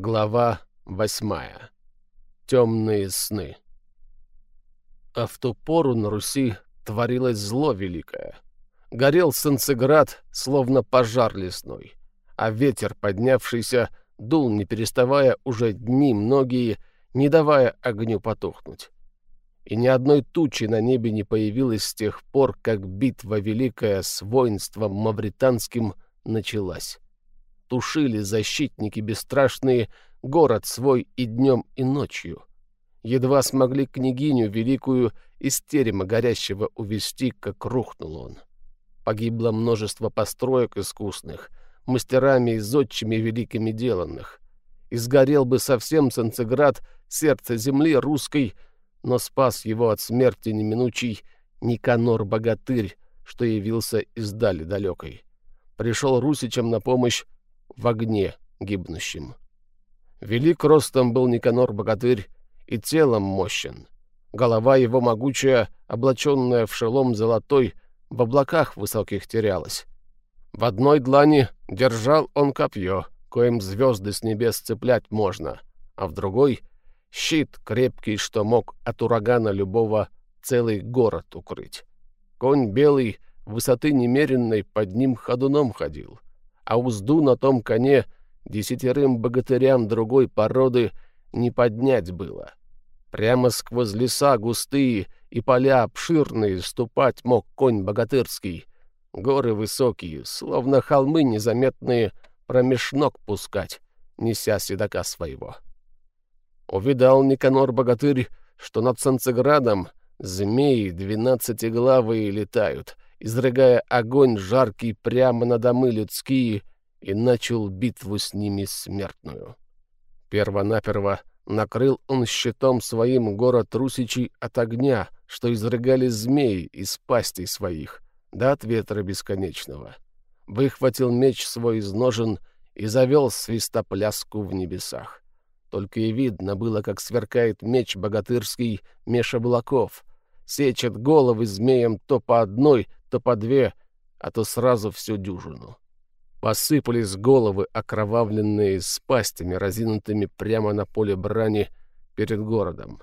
Глава восьмая. Темные сны. А в ту пору на Руси творилось зло великое. Горел Санцеград, словно пожар лесной, а ветер, поднявшийся, дул, не переставая уже дни многие, не давая огню потухнуть. И ни одной тучи на небе не появилось с тех пор, как битва великая с воинством мавританским началась тушили защитники бесстрашные город свой и днем, и ночью. Едва смогли княгиню великую из терема горящего увести, как рухнул он. Погибло множество построек искусных, мастерами и зодчими великими деланных. И сгорел бы совсем Санцеград, сердце земли русской, но спас его от смерти неминучий Никанор-богатырь, что явился издали далекой. Пришел русичам на помощь в огне гибнущим. Велик ростом был Никанор-богатырь и телом мощен. Голова его могучая, облаченная в шелом золотой, в облаках высоких терялась. В одной длани держал он копье, коим звезды с небес цеплять можно, а в другой — щит крепкий, что мог от урагана любого целый город укрыть. Конь белый, высоты немеренной, под ним ходуном ходил а узду на том коне десятерым богатырям другой породы не поднять было. Прямо сквозь леса густые и поля обширные ступать мог конь богатырский. Горы высокие, словно холмы незаметные, промеж ног пускать, неся седока своего. Увидал Никанор-богатырь, что над Санцеградом змеи двенадцатиглавые летают — изрыгая огонь жаркий прямо на домы людские, и начал битву с ними смертную. Первонаперво накрыл он щитом своим город Русичей от огня, что изрыгали змеи из пастей своих, да от ветра бесконечного. Выхватил меч свой из ножен и завел свистопляску в небесах. Только и видно было, как сверкает меч богатырский меж облаков, сечет головы змеям то по одной, то по две, а то сразу всю дюжину. Посыпались головы, окровавленные с пастями, разинутыми прямо на поле брани перед городом.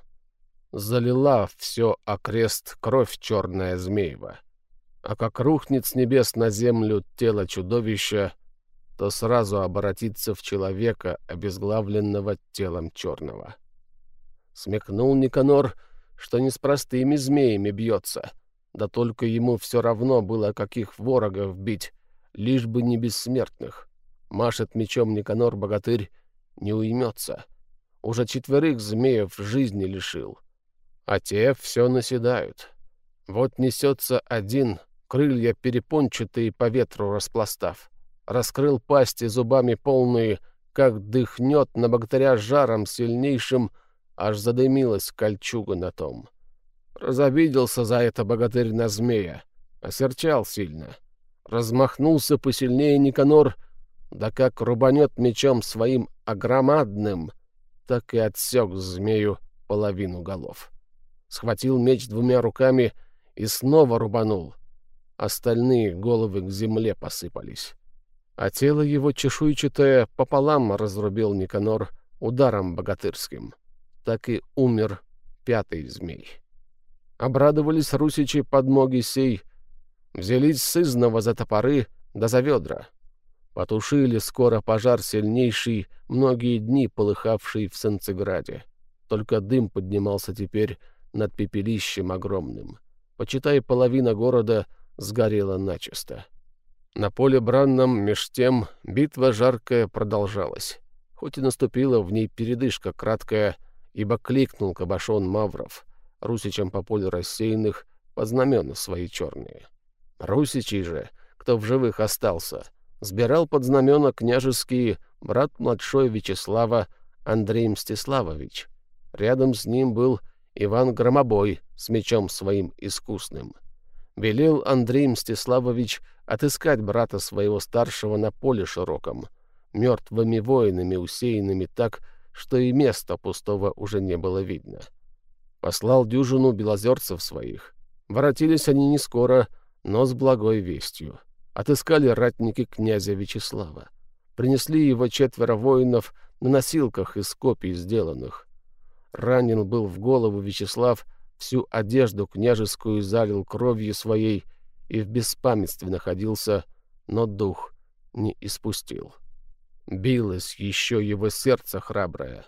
Залила все окрест кровь черная змеева. А как рухнет с небес на землю тело чудовища, то сразу обратится в человека, обезглавленного телом черного. Смекнул Никанор, что не с простыми змеями бьется — да только ему все равно было, каких ворогов бить, лишь бы не бессмертных. Машет мечом Никанор-богатырь, не уймется. Уже четверых змеев жизни лишил. А те все наседают. Вот несется один, крылья перепончатые по ветру распластав. Раскрыл пасти зубами полные, как дыхнет на богатыря жаром сильнейшим, аж задымилась кольчуга на том. Разобиделся за это богатырь на змея, осерчал сильно. Размахнулся посильнее Никанор, да как рубанет мечом своим огромадным, так и отсек змею половину голов. Схватил меч двумя руками и снова рубанул. Остальные головы к земле посыпались. А тело его чешуйчатое пополам разрубил Никанор ударом богатырским. Так и умер пятый змей. Обрадовались русичи подмоги сей, взялись сызново за топоры да за ведра. Потушили скоро пожар сильнейший, многие дни полыхавший в Санцеграде. Только дым поднимался теперь над пепелищем огромным. Почитай, половина города сгорела начисто. На поле бранном, меж тем, битва жаркая продолжалась. Хоть и наступила в ней передышка краткая, ибо кликнул Кабашон Мавров — русичам по полю рассеянных под знамена свои черные. Русичи же, кто в живых остался, сбирал под знамена княжеские брат младшой Вячеслава Андрей Мстиславович. Рядом с ним был Иван Громобой с мечом своим искусным. Велел Андрей Мстиславович отыскать брата своего старшего на поле широком, мертвыми воинами, усеянными так, что и места пустого уже не было видно. — Послал дюжину белозерцев своих. Воротились они не скоро, но с благой вестью. Отыскали ратники князя Вячеслава. принесли его четверо воинов на носилках из копий сделанных. Ранен был в голову Вячеслав, всю одежду княжескую залил кровью своей и в беспамятстве находился, но дух не испустил. Билось еще его сердце храброе.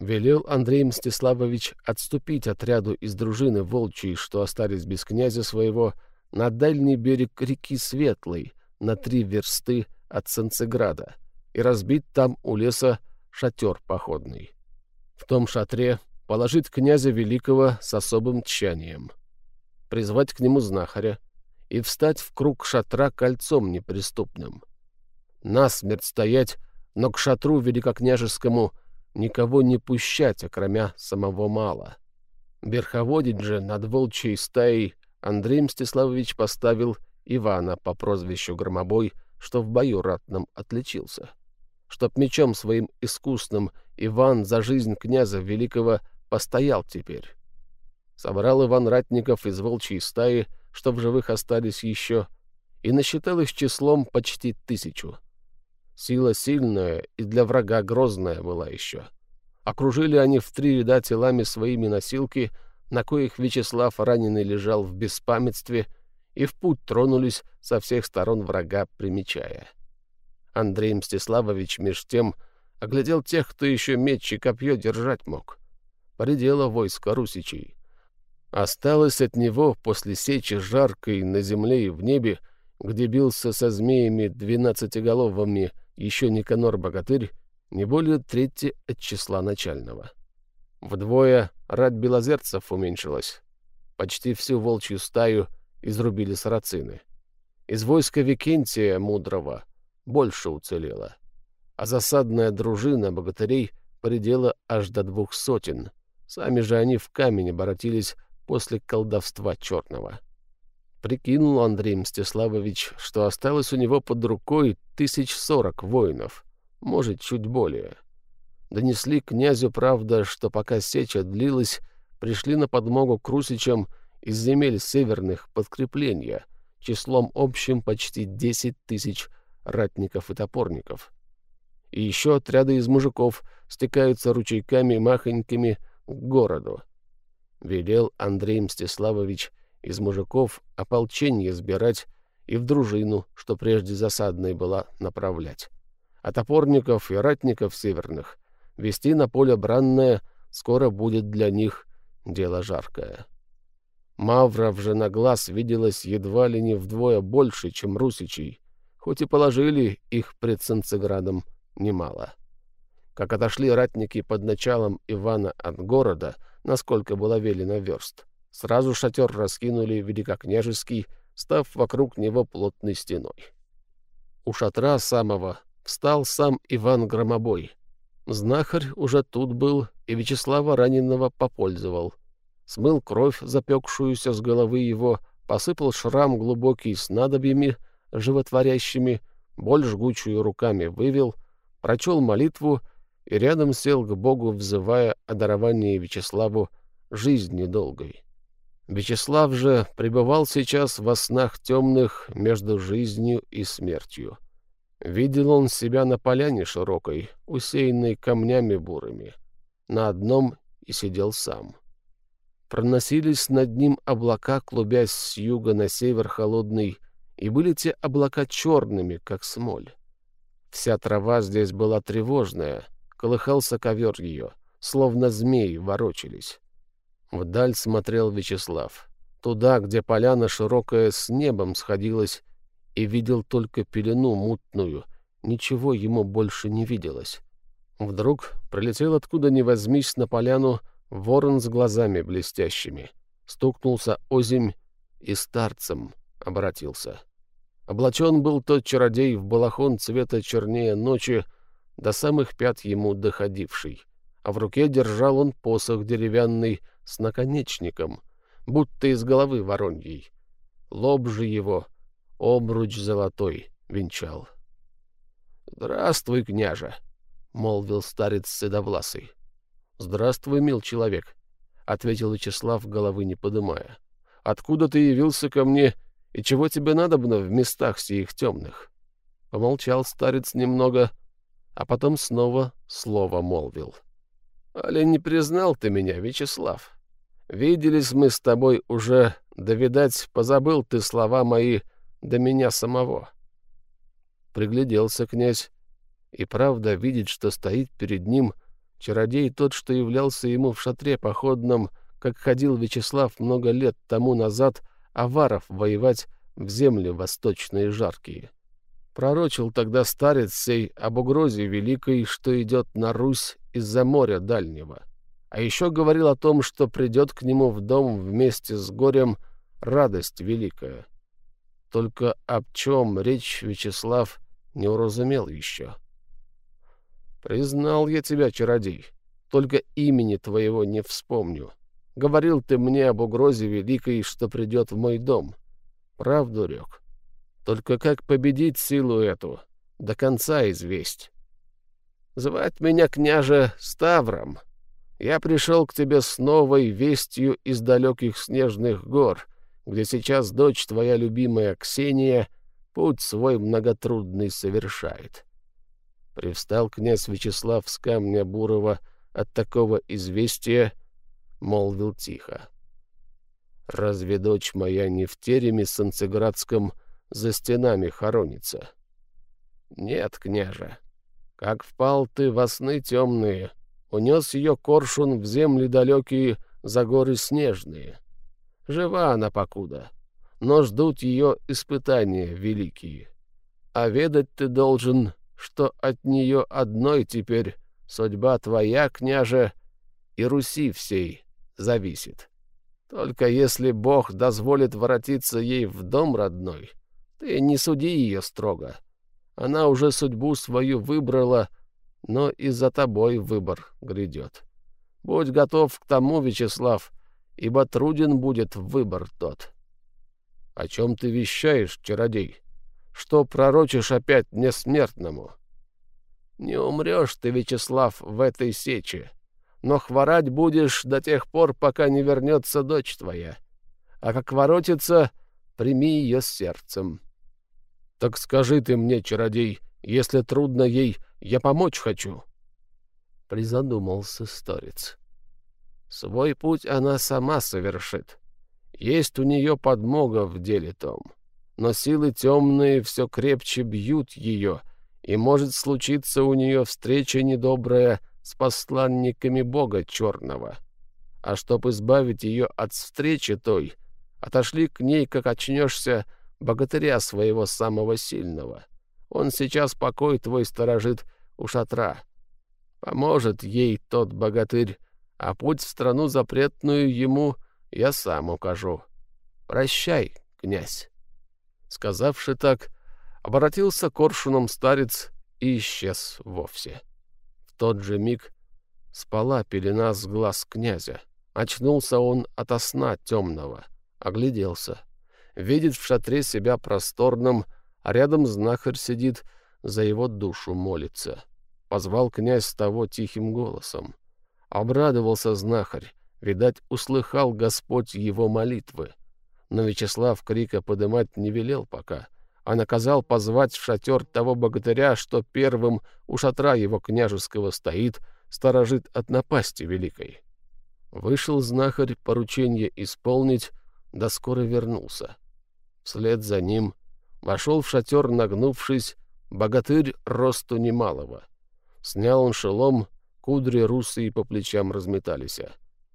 Велел Андрей Мстиславович отступить отряду из дружины волчьей, что остались без князя своего, на дальний берег реки Светлой, на три версты от Санцеграда, и разбить там у леса шатер походный. В том шатре положить князя Великого с особым тщанием, призвать к нему знахаря и встать в круг шатра кольцом неприступным. Насмерть стоять, но к шатру великокняжескому никого не пущать, окромя самого мала. Верховодить же над волчьей стаей Андрей Мстиславович поставил Ивана по прозвищу Громобой, что в бою ратном отличился. Чтоб мечом своим искусным Иван за жизнь князя Великого постоял теперь. Собрал Иван ратников из волчьей стаи, что в живых остались еще, и насчитал их числом почти тысячу. Сила сильная и для врага грозная была еще. Окружили они в три ряда телами своими носилки, на коих Вячеслав раненый лежал в беспамятстве, и в путь тронулись со всех сторон врага, примечая. Андрей Мстиславович меж тем оглядел тех, кто еще меч и копье держать мог. Поредело войско русичей. Осталось от него после сечи жаркой на земле и в небе, где бился со змеями двенадцатиголовыми еще Никанор-богатырь, не более трети от числа начального. Вдвое рать белозерцев уменьшилась. Почти всю волчью стаю изрубили сарацины. Из войска Викентия Мудрого больше уцелело, а засадная дружина богатырей поредела аж до двух сотен. Сами же они в камень обратились после колдовства черного. Прикинул Андрей Мстиславович, что осталось у него под рукой тысяч сорок воинов, может, чуть более. Донесли князю, правда, что пока сеча длилась, пришли на подмогу к русичам из земель северных подкрепления, числом общим почти десять тысяч ратников и топорников. И еще отряды из мужиков стекаются ручейками махонькими к городу. Велел Андрей Мстиславович из мужиков ополчение сбирать и в дружину, что прежде засадной была, направлять. А топорников и ратников северных вести на поле бранное скоро будет для них дело жаркое. Мавров же на глаз виделось едва ли не вдвое больше, чем русичей, хоть и положили их пред Санцеградом немало. Как отошли ратники под началом Ивана от города, насколько было велено верст, Сразу шатер раскинули великокняжеский, став вокруг него плотной стеной. У шатра самого встал сам Иван Громобой. Знахарь уже тут был и Вячеслава раненого попользовал. Смыл кровь, запекшуюся с головы его, посыпал шрам глубокий с надобьями, животворящими, боль жгучую руками вывел, прочел молитву и рядом сел к Богу, взывая о даровании Вячеславу жизни долгой. Вячеслав же пребывал сейчас во снах темных между жизнью и смертью. Видел он себя на поляне широкой, усеянной камнями бурыми. На одном и сидел сам. Проносились над ним облака, клубясь с юга на север холодный, и были те облака черными, как смоль. Вся трава здесь была тревожная, колыхался ковер ее, словно змеи ворочались. Вдаль смотрел Вячеслав. Туда, где поляна широкая с небом сходилась, и видел только пелену мутную. Ничего ему больше не виделось. Вдруг прилетел откуда ни возьмись на поляну ворон с глазами блестящими. Стукнулся озимь и старцем обратился. Облачен был тот чародей в балахон цвета чернее ночи, до самых пят ему доходивший. А в руке держал он посох деревянный, с наконечником, будто из головы вороньей. Лоб же его обруч золотой венчал. — Здравствуй, княже! — молвил старец седовласый. — Здравствуй, мил человек! — ответил Вячеслав, головы не подымая. — Откуда ты явился ко мне и чего тебе надобно в местах сих темных? Помолчал старец немного, а потом снова слово молвил. «Али не признал ты меня, Вячеслав? Виделись мы с тобой уже, да, видать, позабыл ты слова мои до меня самого». Пригляделся князь, и правда видит, что стоит перед ним чародей тот, что являлся ему в шатре походном, как ходил Вячеслав много лет тому назад аваров воевать в земли восточные жаркие. Пророчил тогда старец сей об угрозе великой, что идет на Русь из-за моря дальнего. А еще говорил о том, что придет к нему в дом вместе с горем радость великая. Только об чем речь Вячеслав не уразумел еще. «Признал я тебя, чародей, только имени твоего не вспомню. Говорил ты мне об угрозе великой, что придет в мой дом. Правду рек. Только как победить силу эту, до конца известь. Звать меня княже Ставром. Я пришел к тебе с новой вестью из далеких снежных гор, где сейчас дочь твоя любимая Ксения путь свой многотрудный совершает. Привстал князь Вячеслав с камня Бурова от такого известия, молвил тихо. «Разве дочь моя не в тереме Санцеградском за стенами хоронится. Нет, княже, как впал ты во сны темные, унес ее коршун в земли далекие за горы снежные. Жива она покуда, но ждут ее испытания великие. А ведать ты должен, что от нее одной теперь судьба твоя, княже, и Руси всей зависит. Только если Бог дозволит воротиться ей в дом родной, ты не суди ее строго. Она уже судьбу свою выбрала, но и за тобой выбор грядет. Будь готов к тому, Вячеслав, ибо труден будет выбор тот. — О чем ты вещаешь, чародей? Что пророчишь опять несмертному? — Не умрешь ты, Вячеслав, в этой сече, но хворать будешь до тех пор, пока не вернется дочь твоя. А как воротится, прими ее сердцем. — так скажи ты мне, чародей, если трудно ей, я помочь хочу. Призадумался старец. Свой путь она сама совершит. Есть у нее подмога в деле том. Но силы темные все крепче бьют ее, и может случиться у нее встреча недобрая с посланниками Бога Черного. А чтоб избавить ее от встречи той, отошли к ней, как очнешься, богатыря своего самого сильного. Он сейчас покой твой сторожит у шатра. Поможет ей тот богатырь, а путь в страну запретную ему я сам укажу. Прощай, князь. Сказавши так, обратился коршуном старец и исчез вовсе. В тот же миг спала пелена с глаз князя. Очнулся он ото сна темного, огляделся — видит в шатре себя просторным, а рядом знахарь сидит, за его душу молится. Позвал князь того тихим голосом. Обрадовался знахарь, видать, услыхал Господь его молитвы. Но Вячеслав крика подымать не велел пока, а наказал позвать в шатер того богатыря, что первым у шатра его княжеского стоит, сторожит от напасти великой. Вышел знахарь поручение исполнить, да скоро вернулся. Вслед за ним вошел в шатер, нагнувшись, богатырь росту немалого. Снял он шелом, кудри русые по плечам разметались.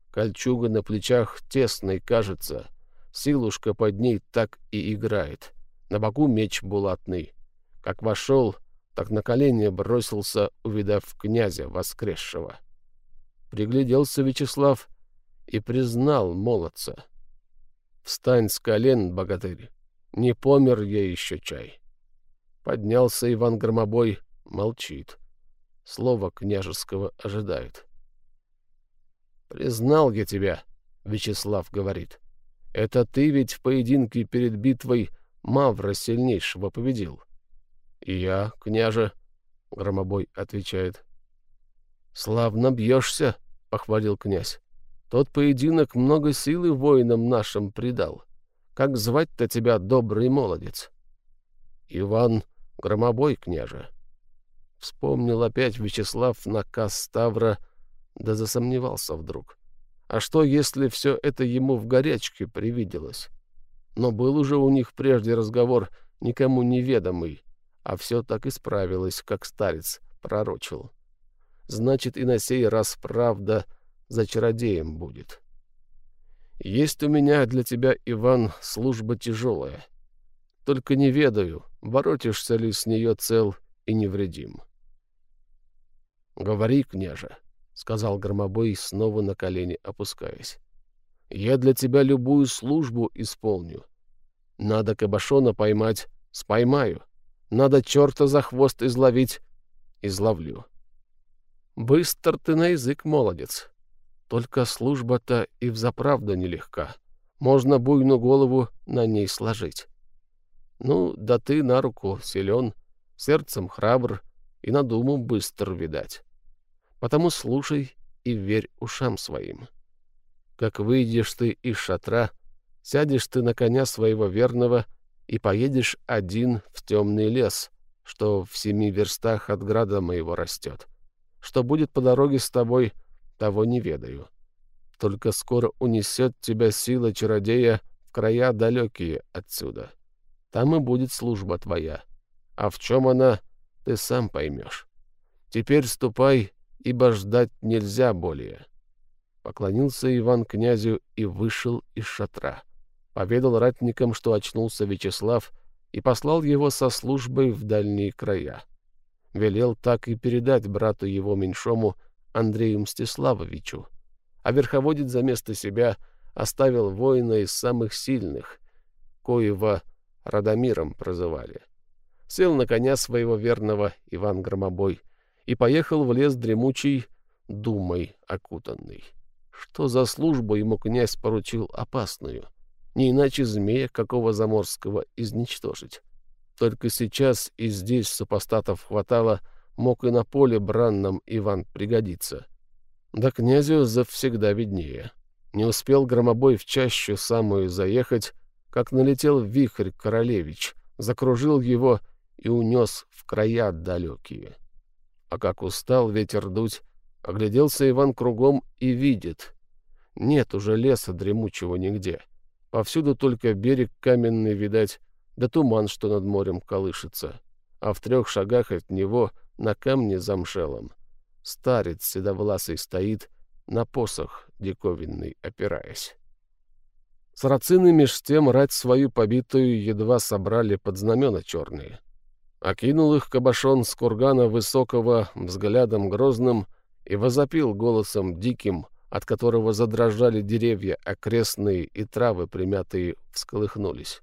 Кольчуга на плечах тесной кажется, силушка под ней так и играет. На боку меч булатный. Как вошел, так на колени бросился, увидав князя воскресшего. Пригляделся Вячеслав и признал молодца. «Встань с колен, богатырь!» Не помер я еще чай. Поднялся Иван Громобой, молчит. Слово княжеского ожидает. «Признал я тебя», — Вячеслав говорит. «Это ты ведь в поединке перед битвой Мавра сильнейшего победил». «И я, княже», — Громобой отвечает. «Славно бьешься», — похвалил князь. «Тот поединок много силы воинам нашим придал. Как звать-то тебя, добрый молодец? Иван Громобой, княже. Вспомнил опять Вячеслав наказ Ставра, да засомневался вдруг. А что, если все это ему в горячке привиделось? Но был уже у них прежде разговор, никому неведомый, а все так исправилось, как старец пророчил. Значит, и на сей раз правда за чародеем будет. Есть у меня для тебя, Иван, служба тяжелая. Только не ведаю, воротишься ли с нее цел и невредим. — Говори, княже, — сказал Громобой, снова на колени опускаясь. — Я для тебя любую службу исполню. Надо кабашона поймать — споймаю. Надо черта за хвост изловить — изловлю. Быстр ты на язык, молодец. Только служба-то и взаправду нелегка. Можно буйную голову на ней сложить. Ну, да ты на руку силен, сердцем храбр и на думу быстр, видать. Потому слушай и верь ушам своим. Как выйдешь ты из шатра, сядешь ты на коня своего верного и поедешь один в темный лес, что в семи верстах от града моего растет. Что будет по дороге с тобой, того не ведаю. Только скоро унесет тебя сила чародея в края далекие отсюда. Там и будет служба твоя. А в чем она, ты сам поймешь. Теперь ступай, ибо ждать нельзя более. Поклонился Иван князю и вышел из шатра. Поведал ратникам, что очнулся Вячеслав, и послал его со службой в дальние края. Велел так и передать брату его меньшому Андрею Мстиславовичу. А верховодить за место себя оставил воина из самых сильных, коего Радомиром прозывали. Сел на коня своего верного Иван Громобой и поехал в лес дремучий, думой окутанный. Что за службу ему князь поручил опасную? Не иначе змея какого заморского изничтожить. Только сейчас и здесь супостатов хватало, мог и на поле бранном Иван пригодиться. Да князю завсегда виднее. Не успел громобой в чащу самую заехать, как налетел вихрь королевич, закружил его и унес в края далекие. А как устал ветер дуть, огляделся Иван кругом и видит. Нет уже леса дремучего нигде. Повсюду только берег каменный видать, да туман, что над морем колышется. А в трех шагах от него на камне замшелом старец седовласый стоит, на посох диковинный опираясь. Сарацины меж тем рать свою побитую едва собрали под знамена черные. Окинул их кабашон с кургана высокого взглядом грозным и возопил голосом диким, от которого задрожали деревья окрестные и травы примятые всколыхнулись.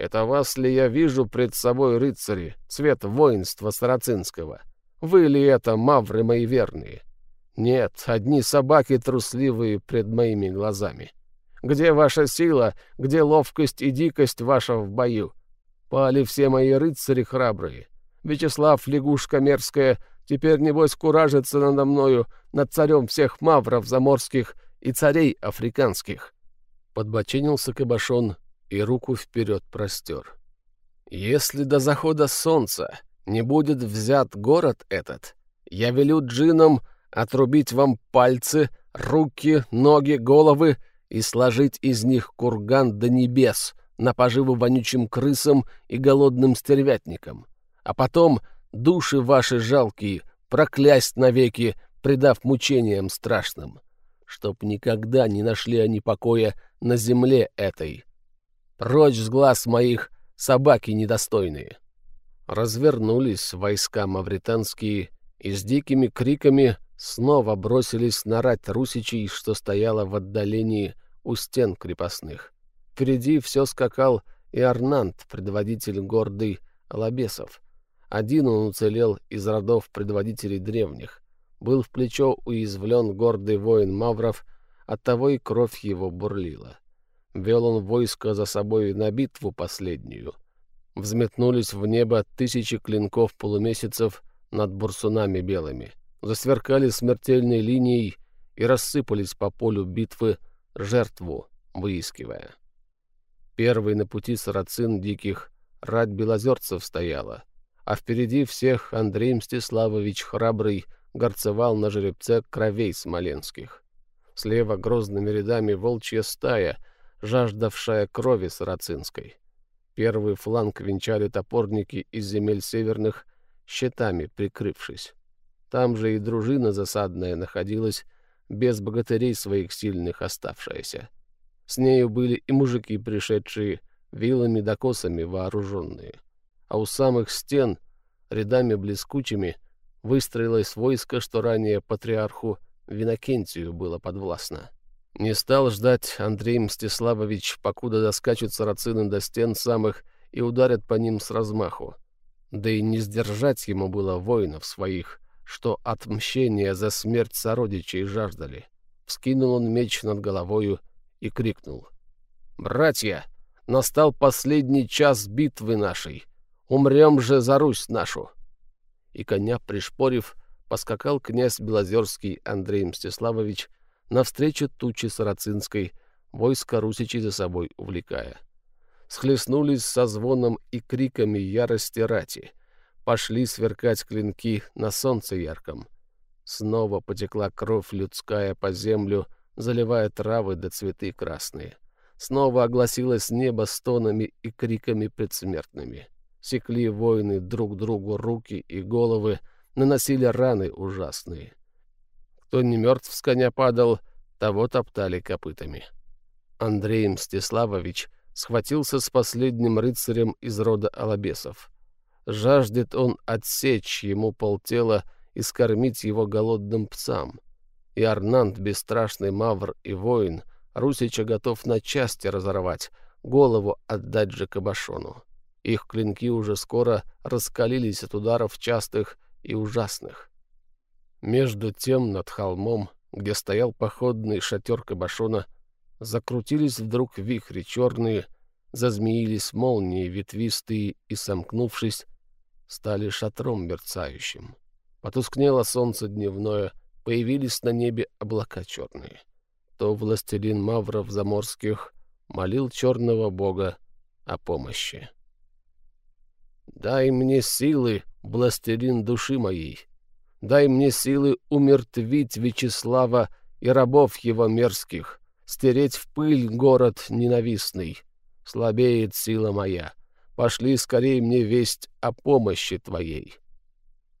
«Это вас ли я вижу пред собой, рыцари, цвет воинства сарацинского? Вы ли это, мавры мои верные? Нет, одни собаки трусливые пред моими глазами». Где ваша сила, где ловкость и дикость ваша в бою? Пали все мои рыцари храбрые. Вячеслав, лягушка мерзкая, теперь, небось, куражится надо мною, над царем всех мавров заморских и царей африканских. Подбочинился Кабашон и руку вперед простер. Если до захода солнца не будет взят город этот, я велю джинам отрубить вам пальцы, руки, ноги, головы и сложить из них курган до небес на поживу вонючим крысам и голодным стервятникам, а потом души ваши жалкие проклясть навеки, предав мучениям страшным, чтоб никогда не нашли они покоя на земле этой. Прочь с глаз моих собаки недостойные. Развернулись войска мавританские и с дикими криками снова бросились на рать русичей, что стояла в отдалении у стен крепостных. Впереди все скакал и Арнант, предводитель гордый Алабесов. Один он уцелел из родов предводителей древних. Был в плечо уязвлен гордый воин Мавров, оттого и кровь его бурлила. Вел он войско за собой на битву последнюю. Взметнулись в небо тысячи клинков полумесяцев над бурсунами белыми. Засверкали смертельной линией и рассыпались по полю битвы жертву выискивая. Первый на пути сарацин диких рать белозерцев стояла, а впереди всех Андрей Мстиславович Храбрый горцевал на жеребце кровей смоленских. Слева грозными рядами волчья стая, жаждавшая крови сарацинской. Первый фланг венчали топорники из земель северных, щитами прикрывшись. Там же и дружина засадная находилась, без богатырей своих сильных оставшаяся. С нею были и мужики, пришедшие вилами да косами вооруженные. А у самых стен, рядами блескучими, выстроилось войско, что ранее патриарху Винокентию было подвластно. Не стал ждать Андрей Мстиславович, покуда доскачут сарацины до стен самых и ударят по ним с размаху. Да и не сдержать ему было воинов своих, что отмщения за смерть сородичей жаждали. Вскинул он меч над головою и крикнул. «Братья, настал последний час битвы нашей. Умрем же за Русь нашу!» И коня пришпорив, поскакал князь Белозерский Андрей Мстиславович навстречу тучи Сарацинской, войско русичей за собой увлекая. Схлестнулись со звоном и криками ярости рати. Пошли сверкать клинки на солнце ярком. Снова потекла кровь людская по землю, заливая травы да цветы красные. Снова огласилось небо стонами и криками предсмертными. Секли воины друг другу руки и головы, наносили раны ужасные. Кто не мертв с коня падал, того топтали копытами. Андрей Мстиславович схватился с последним рыцарем из рода Алабесов. Жаждет он отсечь ему полтела и скормить его голодным псам. И Арнант, бесстрашный мавр и воин, Русича готов на части разорвать, голову отдать же Кабашону. Их клинки уже скоро раскалились от ударов частых и ужасных. Между тем над холмом, где стоял походный шатер Кабашона, закрутились вдруг вихри черные, зазмеились молнии ветвистые и, сомкнувшись, стали шатром мерцающим. Потускнело солнце дневное, появились на небе облака черные. То властелин мавров заморских молил черного бога о помощи. «Дай мне силы, властелин души моей!» Дай мне силы умертвить Вячеслава и рабов его мерзких, стереть в пыль город ненавистный. Слабеет сила моя. Пошли скорее мне весть о помощи твоей.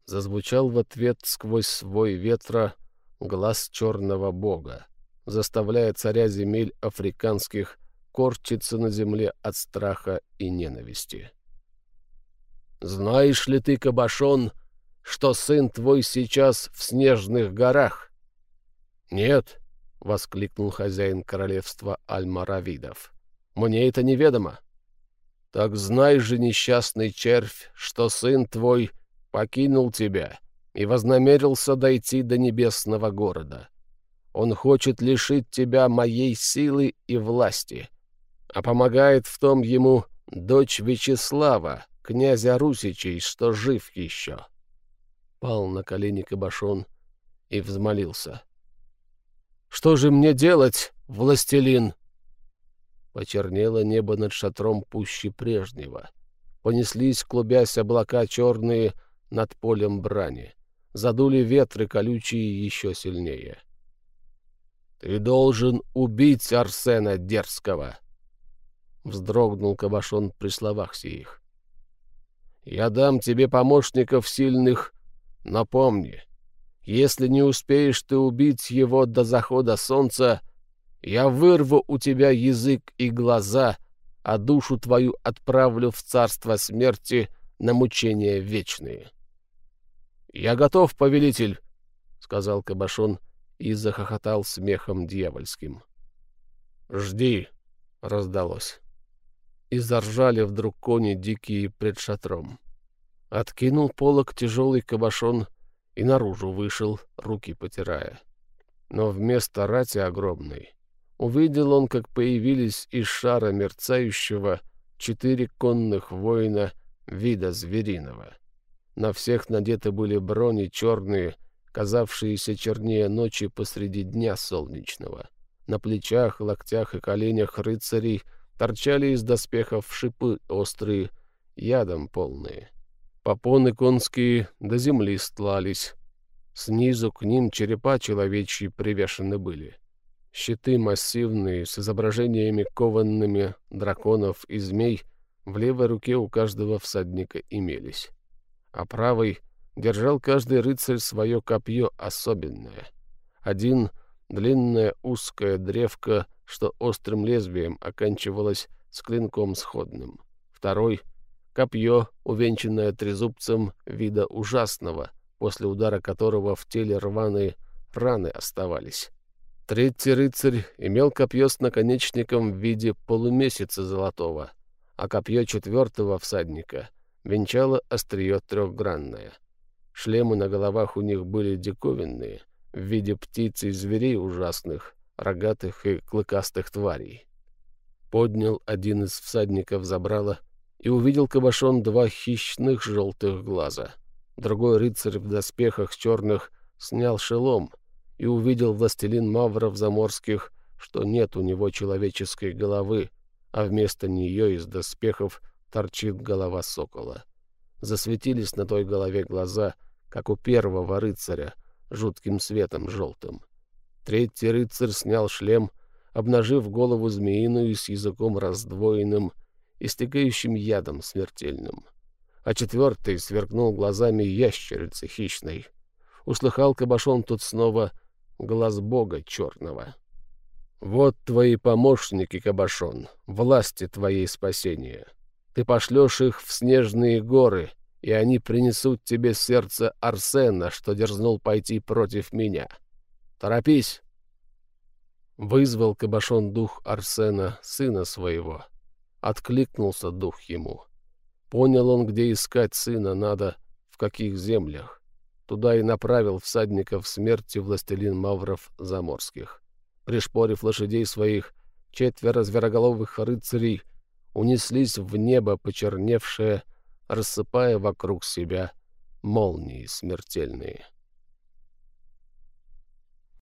Зазвучал в ответ сквозь свой ветра глаз черного бога, заставляя царя земель африканских корчиться на земле от страха и ненависти. «Знаешь ли ты, Кабашон, что сын твой сейчас в снежных горах?» «Нет», — воскликнул хозяин королевства Аль-Маравидов. «Мне это неведомо». «Так знай же, несчастный червь, что сын твой покинул тебя и вознамерился дойти до небесного города. Он хочет лишить тебя моей силы и власти, а помогает в том ему дочь Вячеслава, князя Русичей, что жив еще пал на колени Кабашон и взмолился. «Что же мне делать, властелин?» Почернело небо над шатром пуще прежнего. Понеслись, клубясь облака черные над полем брани. Задули ветры колючие еще сильнее. «Ты должен убить Арсена Дерзкого!» Вздрогнул Кабашон при словах сих. «Я дам тебе помощников сильных Напомни, если не успеешь ты убить его до захода солнца, я вырву у тебя язык и глаза, а душу твою отправлю в царство смерти на мучения вечные. — Я готов, повелитель, — сказал Кабашон и захохотал смехом дьявольским. — Жди, — раздалось. И заржали вдруг кони дикие пред шатром. Откинул полок тяжелый кабошон и наружу вышел, руки потирая. Но вместо рати огромной увидел он, как появились из шара мерцающего четыре конных воина вида звериного. На всех надеты были брони черные, казавшиеся чернее ночи посреди дня солнечного. На плечах, локтях и коленях рыцарей торчали из доспехов шипы острые, ядом полные. Попоны конские до земли стлались. Снизу к ним черепа человечьи привешены были. Щиты массивные с изображениями кованными драконов и змей в левой руке у каждого всадника имелись. А правой держал каждый рыцарь свое копье особенное. Один — длинная узкая древка, что острым лезвием оканчивалась с клинком сходным. Второй — копье, увенчанное трезубцем вида ужасного, после удара которого в теле рваные раны оставались. Третий рыцарь имел копье с наконечником в виде полумесяца золотого, а копье четвертого всадника венчало острие трехгранное. Шлемы на головах у них были диковинные, в виде птиц и зверей ужасных, рогатых и клыкастых тварей. Поднял один из всадников забрало и увидел кабошон два хищных желтых глаза. Другой рыцарь в доспехах черных снял шелом — и увидел властелин мавров заморских, что нет у него человеческой головы, а вместо нее из доспехов торчит голова сокола. Засветились на той голове глаза, как у первого рыцаря, жутким светом желтым. Третий рыцарь снял шлем, обнажив голову змеиную с языком раздвоенным, истекающим ядом смертельным. А четвертый сверкнул глазами ящерицы хищной. Услыхал кабашон тут снова глаз бога черного. Вот твои помощники, Кабашон, власти твоей спасения. Ты пошлешь их в снежные горы, и они принесут тебе сердце Арсена, что дерзнул пойти против меня. Торопись!» Вызвал Кабашон дух Арсена, сына своего. Откликнулся дух ему. Понял он, где искать сына надо, в каких землях. Туда и направил всадников смерти властелин мавров заморских. Пришпорив лошадей своих, четверо звероголовых рыцарей унеслись в небо почерневшее, рассыпая вокруг себя молнии смертельные.